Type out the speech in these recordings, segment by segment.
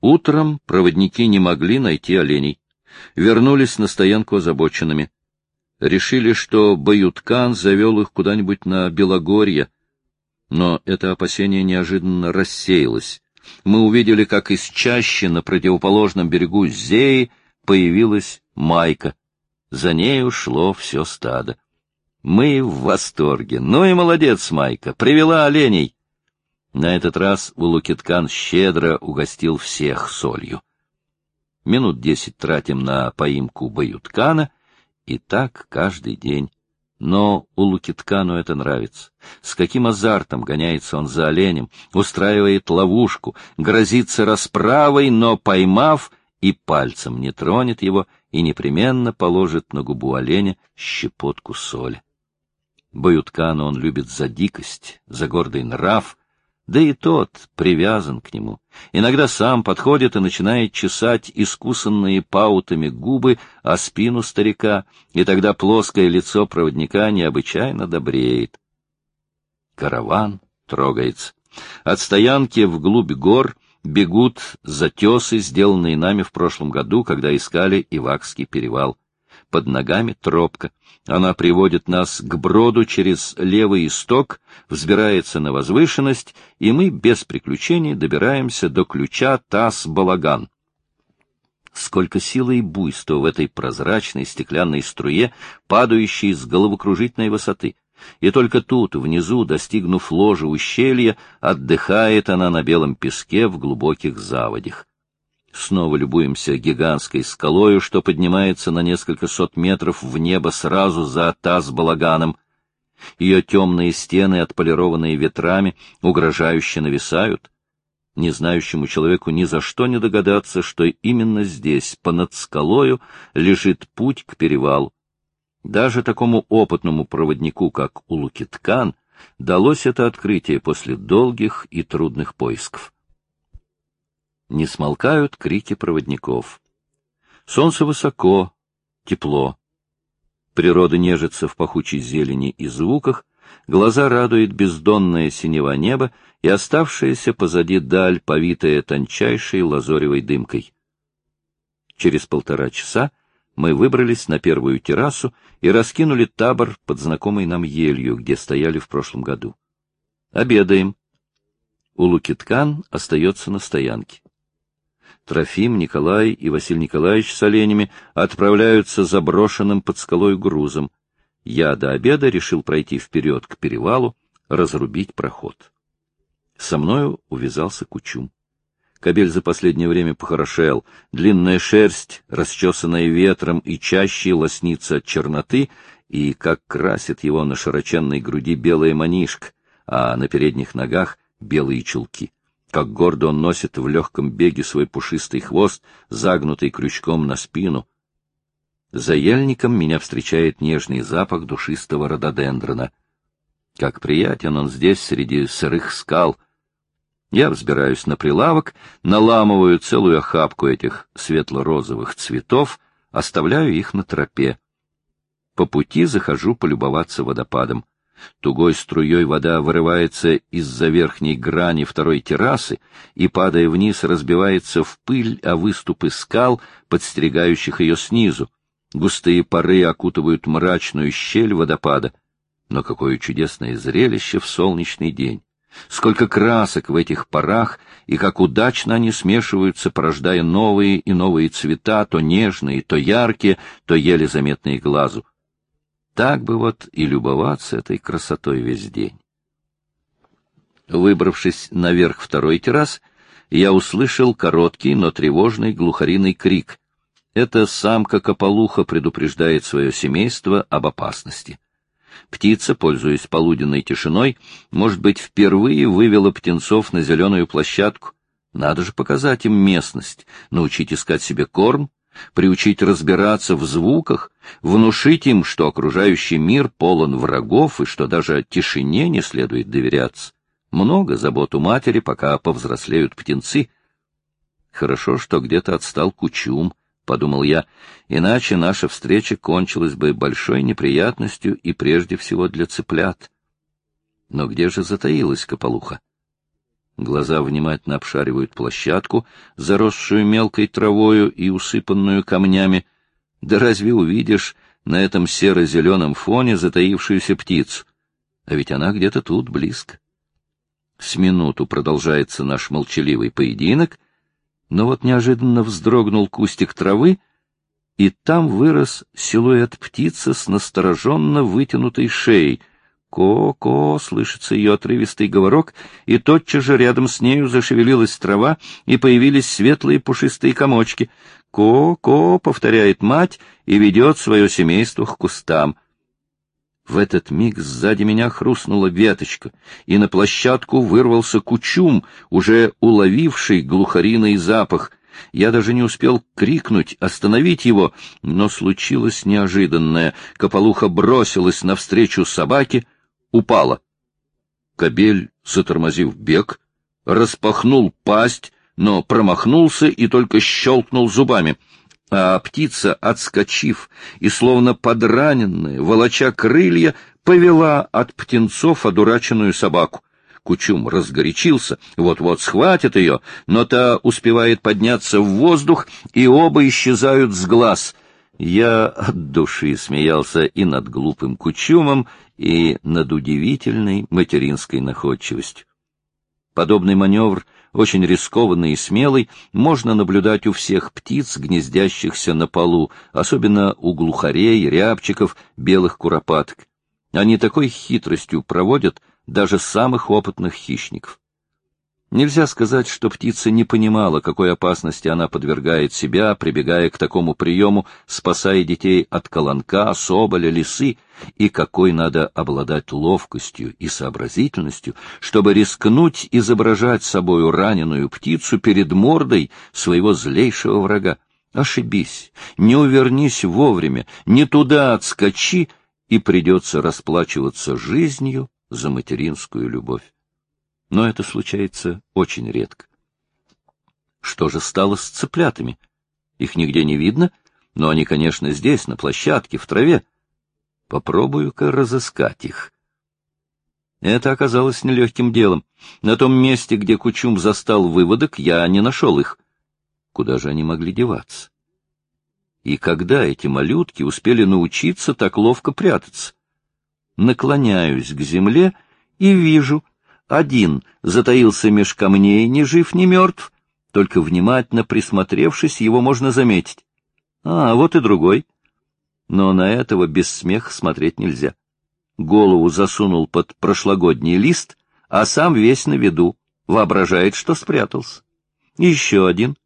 Утром проводники не могли найти оленей. Вернулись на стоянку озабоченными. Решили, что Баюткан завел их куда-нибудь на Белогорье. Но это опасение неожиданно рассеялось. Мы увидели, как из чащи на противоположном берегу Зеи появилась Майка. За ней ушло все стадо. Мы в восторге. Ну и молодец, Майка, привела оленей. На этот раз Улукиткан щедро угостил всех солью. Минут десять тратим на поимку Баюткана, и так каждый день. Но Улукиткану это нравится. С каким азартом гоняется он за оленем, устраивает ловушку, грозится расправой, но, поймав, и пальцем не тронет его и непременно положит на губу оленя щепотку соли. Баюткану он любит за дикость, за гордый нрав, да и тот привязан к нему. Иногда сам подходит и начинает чесать искусанные паутами губы о спину старика, и тогда плоское лицо проводника необычайно добреет. Караван трогается. От стоянки вглубь гор бегут затесы, сделанные нами в прошлом году, когда искали Ивакский перевал под ногами тропка. Она приводит нас к броду через левый исток, взбирается на возвышенность, и мы без приключений добираемся до ключа Тас-Балаган. Сколько силы и буйства в этой прозрачной стеклянной струе, падающей с головокружительной высоты. И только тут, внизу, достигнув ложа ущелья, отдыхает она на белом песке в глубоких заводях. Снова любуемся гигантской скалою, что поднимается на несколько сот метров в небо сразу за Таз-Балаганом. Ее темные стены, отполированные ветрами, угрожающе нависают. Не знающему человеку ни за что не догадаться, что именно здесь, понад скалою, лежит путь к перевалу. Даже такому опытному проводнику, как Улукиткан, далось это открытие после долгих и трудных поисков не смолкают крики проводников. Солнце высоко, тепло. Природа нежится в пахучей зелени и звуках, глаза радует бездонное синева неба и оставшаяся позади даль, повитая тончайшей лазоревой дымкой. Через полтора часа мы выбрались на первую террасу и раскинули табор под знакомой нам елью, где стояли в прошлом году. Обедаем. Улукиткан остается на стоянке. Трофим, Николай и Василий Николаевич с оленями отправляются заброшенным под скалой грузом. Я до обеда решил пройти вперед к перевалу, разрубить проход. Со мною увязался Кучум. Кобель за последнее время похорошел, длинная шерсть, расчесанная ветром и чаще лоснится от черноты, и как красит его на широченной груди белая манишка, а на передних ногах белые чулки как гордо он носит в легком беге свой пушистый хвост, загнутый крючком на спину. За ельником меня встречает нежный запах душистого рододендрона. Как приятен он здесь, среди сырых скал. Я взбираюсь на прилавок, наламываю целую охапку этих светло-розовых цветов, оставляю их на тропе. По пути захожу полюбоваться водопадом. Тугой струей вода вырывается из-за верхней грани второй террасы и, падая вниз, разбивается в пыль о выступы скал, подстерегающих ее снизу. Густые пары окутывают мрачную щель водопада. Но какое чудесное зрелище в солнечный день! Сколько красок в этих парах, и как удачно они смешиваются, порождая новые и новые цвета, то нежные, то яркие, то еле заметные глазу. Так бы вот и любоваться этой красотой весь день. Выбравшись наверх второй террас, я услышал короткий, но тревожный глухариный крик. Это самка Кополуха предупреждает свое семейство об опасности. Птица, пользуясь полуденной тишиной, может быть, впервые вывела птенцов на зеленую площадку. Надо же показать им местность, научить искать себе корм приучить разбираться в звуках, внушить им, что окружающий мир полон врагов и что даже тишине не следует доверяться. Много забот у матери, пока повзрослеют птенцы. Хорошо, что где-то отстал Кучум, — подумал я, — иначе наша встреча кончилась бы большой неприятностью и прежде всего для цыплят. Но где же затаилась Кополуха? Глаза внимательно обшаривают площадку, заросшую мелкой травою и усыпанную камнями. Да разве увидишь на этом серо-зеленом фоне затаившуюся птицу? А ведь она где-то тут, близко. С минуту продолжается наш молчаливый поединок, но вот неожиданно вздрогнул кустик травы, и там вырос силуэт птицы с настороженно вытянутой шеей — Ко-ко, слышится ее отрывистый говорок, и тотчас же рядом с нею зашевелилась трава, и появились светлые пушистые комочки. Ко-ко, повторяет мать, и ведет свое семейство к кустам. В этот миг сзади меня хрустнула веточка, и на площадку вырвался кучум, уже уловивший глухариный запах. Я даже не успел крикнуть, остановить его, но случилось неожиданное. Кополуха бросилась навстречу собаке — упала. Кобель, затормозив бег, распахнул пасть, но промахнулся и только щелкнул зубами. А птица, отскочив и словно подраненная, волоча крылья, повела от птенцов одураченную собаку. Кучум разгорячился, вот-вот схватит ее, но та успевает подняться в воздух, и оба исчезают с глаз. Я от души смеялся и над глупым Кучумом, и над удивительной материнской находчивостью. Подобный маневр, очень рискованный и смелый, можно наблюдать у всех птиц, гнездящихся на полу, особенно у глухарей, рябчиков, белых куропаток. Они такой хитростью проводят даже самых опытных хищников. Нельзя сказать, что птица не понимала, какой опасности она подвергает себя, прибегая к такому приему, спасая детей от колонка, соболя, лисы, и какой надо обладать ловкостью и сообразительностью, чтобы рискнуть изображать собою раненую птицу перед мордой своего злейшего врага. Ошибись, не увернись вовремя, не туда отскочи, и придется расплачиваться жизнью за материнскую любовь но это случается очень редко. Что же стало с цыплятами? Их нигде не видно, но они, конечно, здесь, на площадке, в траве. Попробую-ка разыскать их. Это оказалось нелегким делом. На том месте, где Кучум застал выводок, я не нашел их. Куда же они могли деваться? И когда эти малютки успели научиться так ловко прятаться? Наклоняюсь к земле и вижу — один затаился меж камней, ни жив, ни мертв, только внимательно присмотревшись, его можно заметить. А, вот и другой. Но на этого без смеха смотреть нельзя. Голову засунул под прошлогодний лист, а сам весь на виду, воображает, что спрятался. еще один.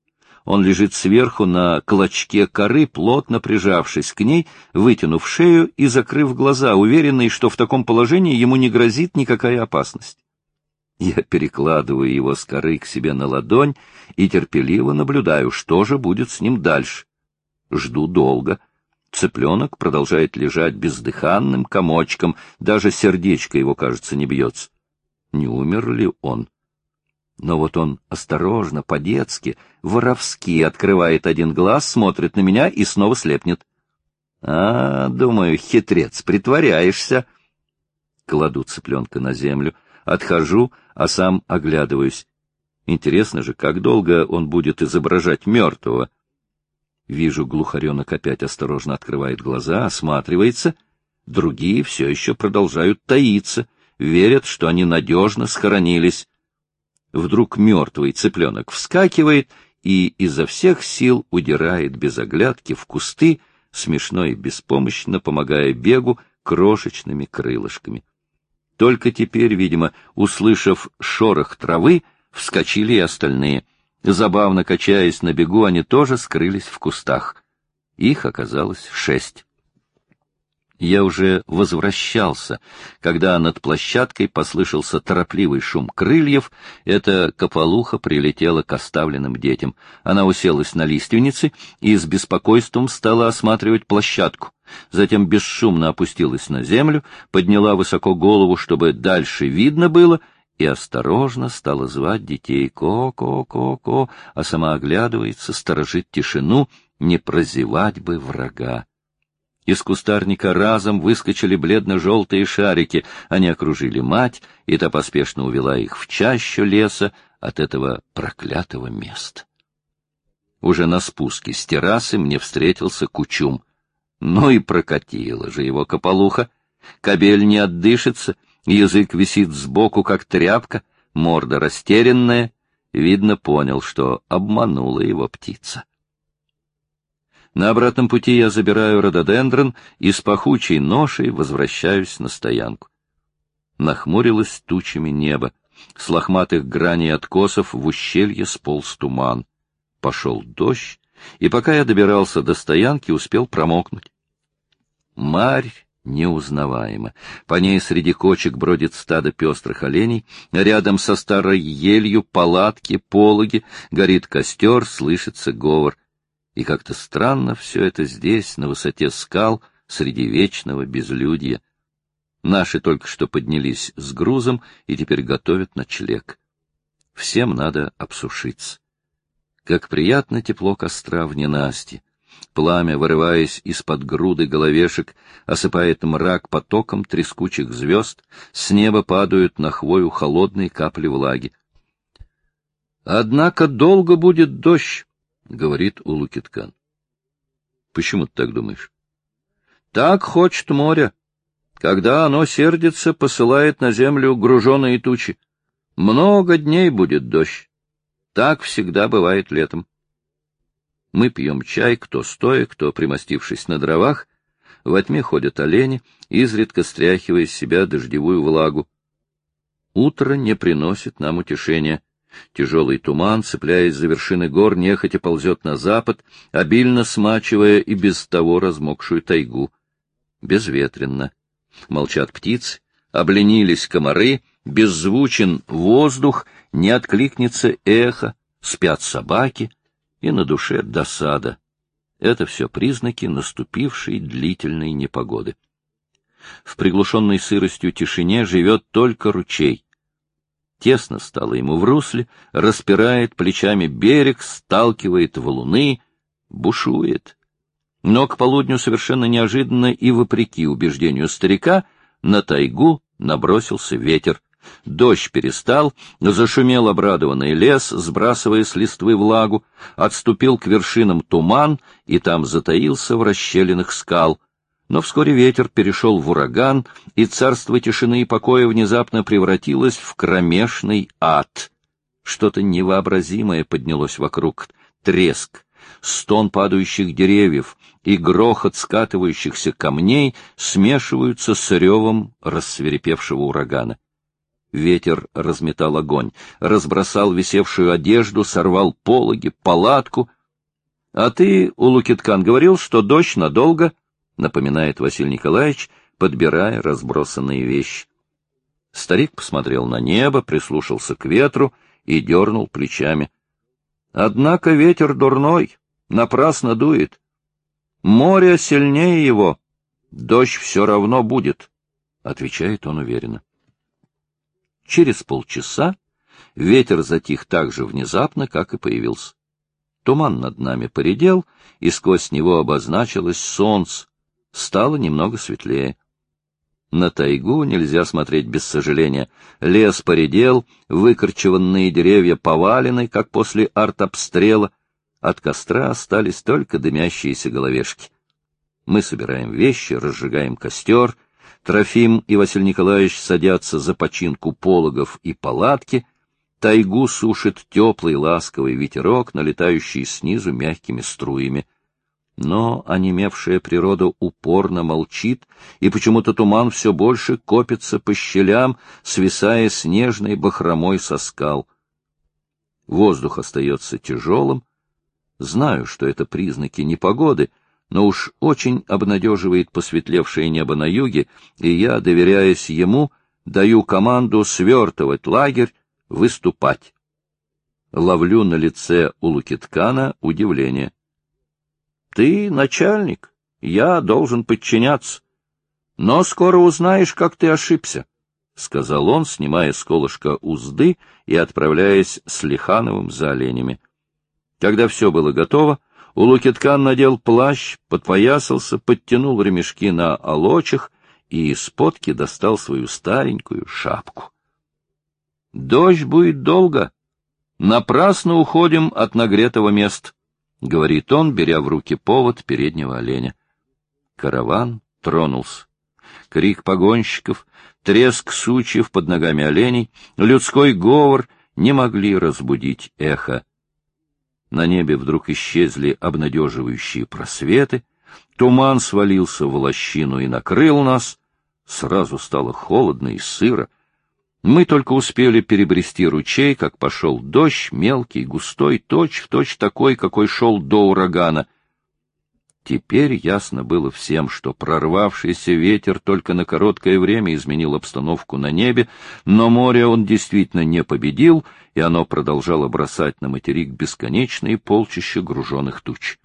Он лежит сверху на клочке коры, плотно прижавшись к ней, вытянув шею и закрыв глаза, уверенный, что в таком положении ему не грозит никакая опасность. Я перекладываю его с коры к себе на ладонь и терпеливо наблюдаю, что же будет с ним дальше. Жду долго. Цыпленок продолжает лежать бездыханным комочком, даже сердечко его, кажется, не бьется. Не умер ли он? Но вот он осторожно, по-детски, воровски открывает один глаз, смотрит на меня и снова слепнет. А, думаю, хитрец, притворяешься. Кладу цыпленка на землю, Отхожу, а сам оглядываюсь. Интересно же, как долго он будет изображать мертвого. Вижу, глухаренок опять осторожно открывает глаза, осматривается. Другие все еще продолжают таиться, верят, что они надежно схоронились. Вдруг мертвый цыпленок вскакивает и изо всех сил удирает без оглядки в кусты, смешно и беспомощно помогая бегу крошечными крылышками. Только теперь, видимо, услышав шорох травы, вскочили и остальные. Забавно качаясь на бегу, они тоже скрылись в кустах. Их оказалось шесть. Я уже возвращался, когда над площадкой послышался торопливый шум крыльев. Эта кополуха прилетела к оставленным детям. Она уселась на лиственнице и с беспокойством стала осматривать площадку. Затем бесшумно опустилась на землю, подняла высоко голову, чтобы дальше видно было, и осторожно стала звать детей «ко-ко-ко-ко», а сама оглядывается, сторожит тишину, не прозевать бы врага. Из кустарника разом выскочили бледно-желтые шарики. Они окружили мать, и та поспешно увела их в чащу леса от этого проклятого места. Уже на спуске с террасы мне встретился Кучум. Ну и прокатила же его кополуха. Кобель не отдышится, язык висит сбоку, как тряпка, морда растерянная. Видно, понял, что обманула его птица. На обратном пути я забираю рододендрон и с пахучей ношей возвращаюсь на стоянку. Нахмурилось тучами небо. С лохматых граней откосов в ущелье сполз туман. Пошел дождь, и пока я добирался до стоянки, успел промокнуть. Марь неузнаваема. По ней среди кочек бродит стадо пестрых оленей, рядом со старой елью палатки, пологи, горит костер, слышится говор. И как-то странно все это здесь, на высоте скал, среди вечного безлюдья. Наши только что поднялись с грузом и теперь готовят ночлег. Всем надо обсушиться. Как приятно тепло костра в ненасти. Пламя, вырываясь из-под груды головешек, осыпает мрак потоком трескучих звезд, с неба падают на хвою холодные капли влаги. Однако долго будет дождь, — говорит Улукиткан. — Почему ты так думаешь? — Так хочет море. Когда оно сердится, посылает на землю груженые тучи. Много дней будет дождь. Так всегда бывает летом. Мы пьем чай, кто стоя, кто примостившись на дровах. Во тьме ходят олени, изредка стряхивая из себя дождевую влагу. Утро не приносит нам утешения. Тяжелый туман, цепляясь за вершины гор, нехотя ползет на запад, обильно смачивая и без того размокшую тайгу. Безветренно. Молчат птицы, обленились комары, беззвучен воздух, не откликнется эхо, спят собаки, и на душе досада. Это все признаки наступившей длительной непогоды. В приглушенной сыростью тишине живет только ручей. Тесно стало ему в русле, распирает плечами берег, сталкивает валуны, бушует. Но к полудню совершенно неожиданно и вопреки убеждению старика на тайгу набросился ветер. Дождь перестал, зашумел обрадованный лес, сбрасывая с листвы влагу, отступил к вершинам туман и там затаился в расщелинах скал — но вскоре ветер перешел в ураган, и царство тишины и покоя внезапно превратилось в кромешный ад. Что-то невообразимое поднялось вокруг. Треск, стон падающих деревьев и грохот скатывающихся камней смешиваются с ревом рассверепевшего урагана. Ветер разметал огонь, разбросал висевшую одежду, сорвал пологи, палатку. А ты, Улукиткан, говорил, что дождь надолго —— напоминает Василий Николаевич, подбирая разбросанные вещи. Старик посмотрел на небо, прислушался к ветру и дернул плечами. — Однако ветер дурной, напрасно дует. Море сильнее его, дождь все равно будет, — отвечает он уверенно. Через полчаса ветер затих так же внезапно, как и появился. Туман над нами поредел, и сквозь него обозначилось солнце, стало немного светлее. На тайгу нельзя смотреть без сожаления. Лес поредел, выкорчеванные деревья повалены, как после артобстрела. От костра остались только дымящиеся головешки. Мы собираем вещи, разжигаем костер. Трофим и Василий Николаевич садятся за починку пологов и палатки. Тайгу сушит теплый ласковый ветерок, налетающий снизу мягкими струями. Но онемевшая природа упорно молчит, и почему-то туман все больше копится по щелям, свисая снежной бахромой со скал. Воздух остается тяжелым. Знаю, что это признаки непогоды, но уж очень обнадеживает посветлевшее небо на юге, и я, доверяясь ему, даю команду свертывать лагерь, выступать. Ловлю на лице у Лукиткана удивление. Ты начальник, я должен подчиняться. Но скоро узнаешь, как ты ошибся, — сказал он, снимая с колышка узды и отправляясь с Лихановым за оленями. Когда все было готово, Улукиткан надел плащ, подпоясался, подтянул ремешки на олочах и из подки достал свою старенькую шапку. — Дождь будет долго. Напрасно уходим от нагретого места, — говорит он, беря в руки повод переднего оленя. Караван тронулся. Крик погонщиков, треск сучьев под ногами оленей, людской говор не могли разбудить эхо. На небе вдруг исчезли обнадеживающие просветы, туман свалился в лощину и накрыл нас, сразу стало холодно и сыро. Мы только успели перебрести ручей, как пошел дождь, мелкий, густой, точь-в-точь точь такой, какой шел до урагана — Теперь ясно было всем, что прорвавшийся ветер только на короткое время изменил обстановку на небе, но море он действительно не победил, и оно продолжало бросать на материк бесконечные полчища груженных туч.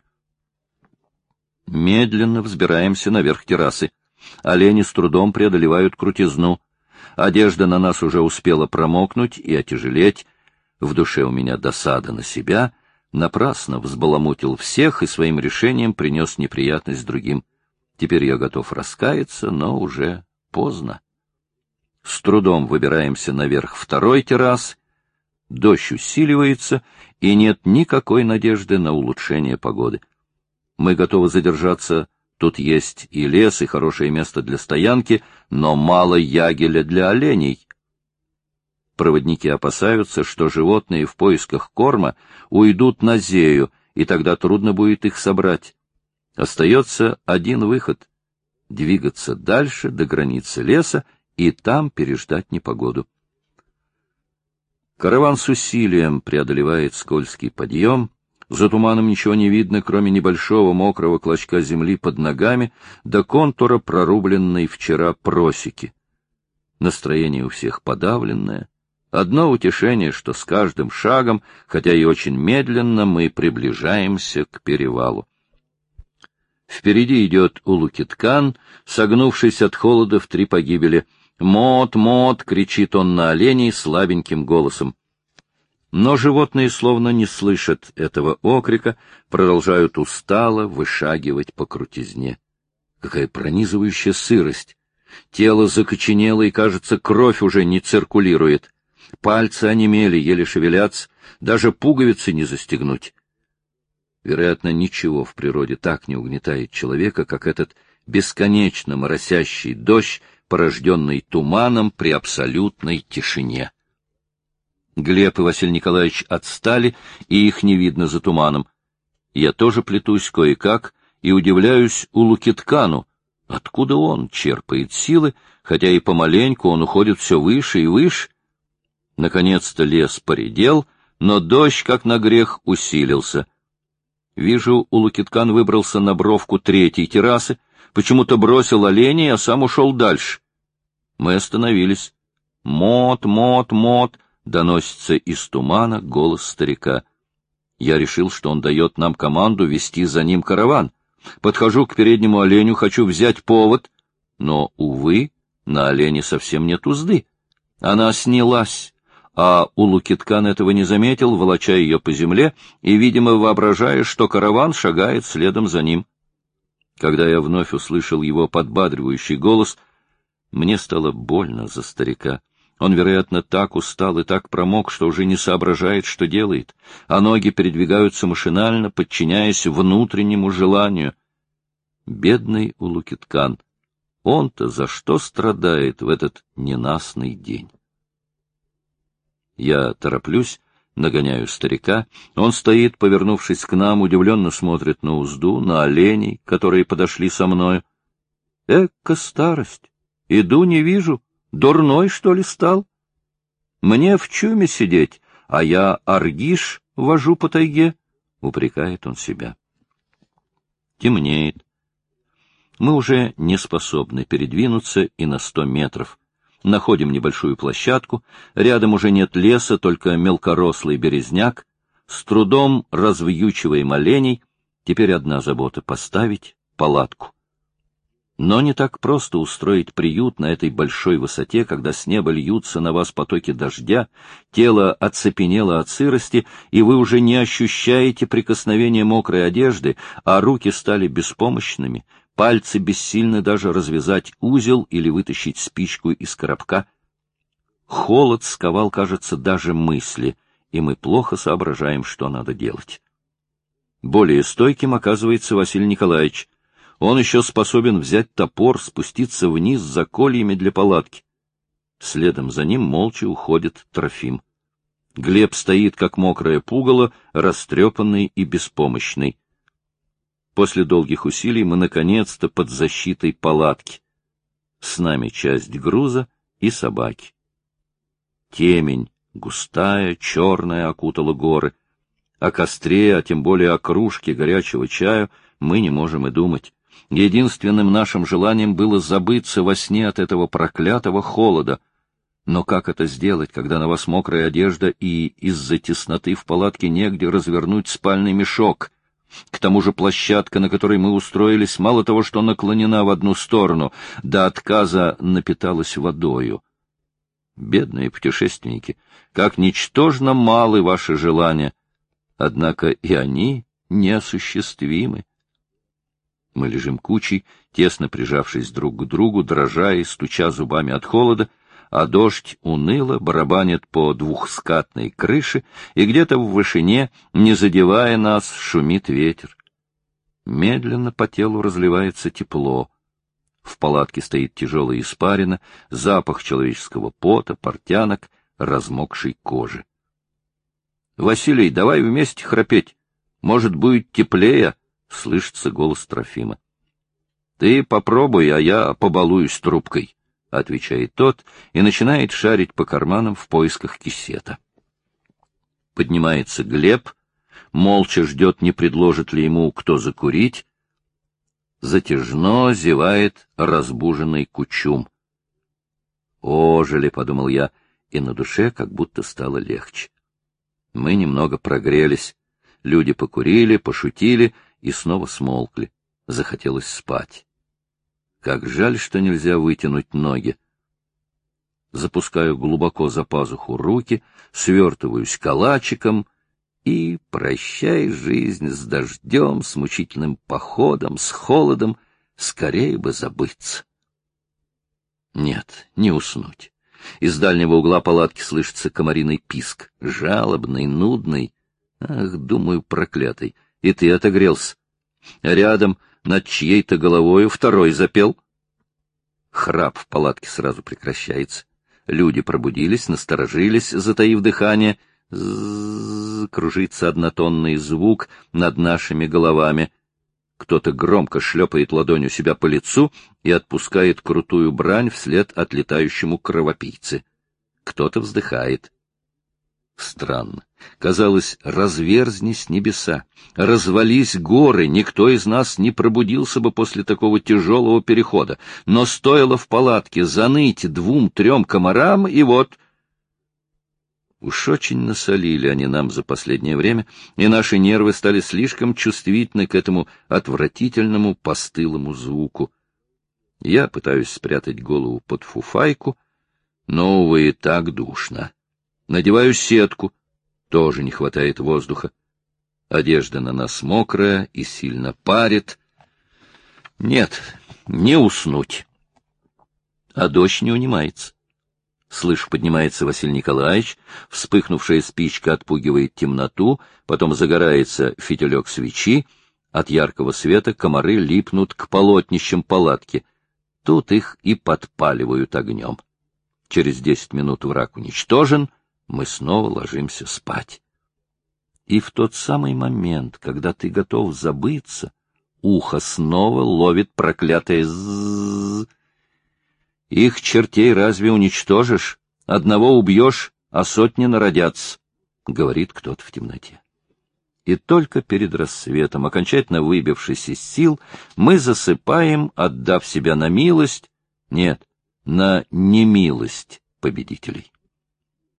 Медленно взбираемся наверх террасы. Олени с трудом преодолевают крутизну. Одежда на нас уже успела промокнуть и отяжелеть. В душе у меня досада на себя — напрасно взбаламутил всех и своим решением принес неприятность другим. Теперь я готов раскаяться, но уже поздно. С трудом выбираемся наверх второй террас. Дождь усиливается, и нет никакой надежды на улучшение погоды. Мы готовы задержаться, тут есть и лес, и хорошее место для стоянки, но мало ягеля для оленей. Проводники опасаются, что животные в поисках корма уйдут на зею, и тогда трудно будет их собрать. Остается один выход — двигаться дальше до границы леса и там переждать непогоду. Караван с усилием преодолевает скользкий подъем. За туманом ничего не видно, кроме небольшого мокрого клочка земли под ногами до контура прорубленной вчера просеки. Настроение у всех подавленное. Одно утешение, что с каждым шагом, хотя и очень медленно, мы приближаемся к перевалу. Впереди идет Улукиткан, согнувшись от холода в три погибели. «Мот, мот!» — кричит он на оленей слабеньким голосом. Но животные словно не слышат этого окрика, продолжают устало вышагивать по крутизне. Какая пронизывающая сырость! Тело закоченело, и, кажется, кровь уже не циркулирует. Пальцы онемели, еле шевелятся, даже пуговицы не застегнуть. Вероятно, ничего в природе так не угнетает человека, как этот бесконечно моросящий дождь, порожденный туманом при абсолютной тишине. Глеб и Василий Николаевич отстали, и их не видно за туманом. Я тоже плетусь кое-как и удивляюсь у Лукиткану, откуда он черпает силы, хотя и помаленьку он уходит все выше и выше, Наконец-то лес поредел, но дождь, как на грех, усилился. Вижу, Улукиткан выбрался на бровку третьей террасы, почему-то бросил оленей, а сам ушел дальше. Мы остановились. «Мот, мот, мот!» — доносится из тумана голос старика. Я решил, что он дает нам команду вести за ним караван. Подхожу к переднему оленю, хочу взять повод, но, увы, на олене совсем нет узды. Она снялась а Улукиткан этого не заметил, волоча ее по земле и, видимо, воображая, что караван шагает следом за ним. Когда я вновь услышал его подбадривающий голос, мне стало больно за старика. Он, вероятно, так устал и так промок, что уже не соображает, что делает, а ноги передвигаются машинально, подчиняясь внутреннему желанию. Бедный Улукиткан! Он-то за что страдает в этот ненастный день? Я тороплюсь, нагоняю старика. Он стоит, повернувшись к нам, удивленно смотрит на узду, на оленей, которые подошли со мною. Эка старость! Иду, не вижу. Дурной, что ли, стал? Мне в чуме сидеть, а я аргиш вожу по тайге, — упрекает он себя. Темнеет. Мы уже не способны передвинуться и на сто метров. Находим небольшую площадку, рядом уже нет леса, только мелкорослый березняк. С трудом развьючиваем оленей, теперь одна забота — поставить палатку. Но не так просто устроить приют на этой большой высоте, когда с неба льются на вас потоки дождя, тело оцепенело от сырости, и вы уже не ощущаете прикосновения мокрой одежды, а руки стали беспомощными, пальцы бессильны даже развязать узел или вытащить спичку из коробка. Холод сковал, кажется, даже мысли, и мы плохо соображаем, что надо делать. Более стойким оказывается Василий Николаевич — он еще способен взять топор, спуститься вниз за кольями для палатки. Следом за ним молча уходит Трофим. Глеб стоит, как мокрая пугало, растрепанный и беспомощный. После долгих усилий мы, наконец-то, под защитой палатки. С нами часть груза и собаки. Темень, густая, черная, окутала горы. О костре, а тем более о кружке горячего чаю мы не можем и думать. Единственным нашим желанием было забыться во сне от этого проклятого холода. Но как это сделать, когда на вас мокрая одежда и из-за тесноты в палатке негде развернуть спальный мешок? К тому же площадка, на которой мы устроились, мало того, что наклонена в одну сторону, до отказа напиталась водою. Бедные путешественники, как ничтожно малы ваши желания, однако и они неосуществимы. Мы лежим кучей, тесно прижавшись друг к другу, дрожа и стуча зубами от холода, а дождь уныло барабанит по двухскатной крыше, и где-то в вышине, не задевая нас, шумит ветер. Медленно по телу разливается тепло. В палатке стоит тяжелая испарина, запах человеческого пота, портянок, размокшей кожи. — Василий, давай вместе храпеть. Может, будет теплее, — слышится голос Трофима. — Ты попробуй, а я побалуюсь трубкой, — отвечает тот и начинает шарить по карманам в поисках кисета. Поднимается Глеб, молча ждет, не предложит ли ему кто закурить. Затяжно зевает разбуженный кучум. «Ожили», — подумал я, и на душе как будто стало легче. Мы немного прогрелись. Люди покурили, пошутили — и снова смолкли. Захотелось спать. Как жаль, что нельзя вытянуть ноги. Запускаю глубоко за пазуху руки, свертываюсь калачиком и прощай жизнь с дождем, с мучительным походом, с холодом, скорее бы забыться. Нет, не уснуть. Из дальнего угла палатки слышится комариный писк, жалобный, нудный. Ах, думаю, проклятый и ты отогрелся. Рядом, над чьей-то головою, второй запел. Храп в палатке сразу прекращается. Люди пробудились, насторожились, затаив дыхание. З кружится однотонный звук над нашими головами. Кто-то громко шлепает ладонью себя по лицу и отпускает крутую брань вслед отлетающему кровопийце. Кто-то вздыхает. Странно. Казалось, разверзнись небеса, развались горы, никто из нас не пробудился бы после такого тяжелого перехода. Но стоило в палатке заныть двум-трем комарам, и вот... Уж очень насолили они нам за последнее время, и наши нервы стали слишком чувствительны к этому отвратительному постылому звуку. Я пытаюсь спрятать голову под фуфайку, но, увы, так душно. Надеваю сетку. Тоже не хватает воздуха. Одежда на нас мокрая и сильно парит. Нет, не уснуть. А дождь не унимается. Слышь, поднимается Василий Николаевич, вспыхнувшая спичка отпугивает темноту, потом загорается фитилек свечи, от яркого света комары липнут к полотнищам палатки. Тут их и подпаливают огнем. Через десять минут враг уничтожен, мы снова ложимся спать. И в тот самый момент, когда ты готов забыться, ухо снова ловит проклятое «зззз». Их чертей разве уничтожишь? Одного убьешь, а сотни народятся, — говорит кто-то в темноте. И только перед рассветом, окончательно выбившись из сил, мы засыпаем, отдав себя на милость, нет, на немилость победителей.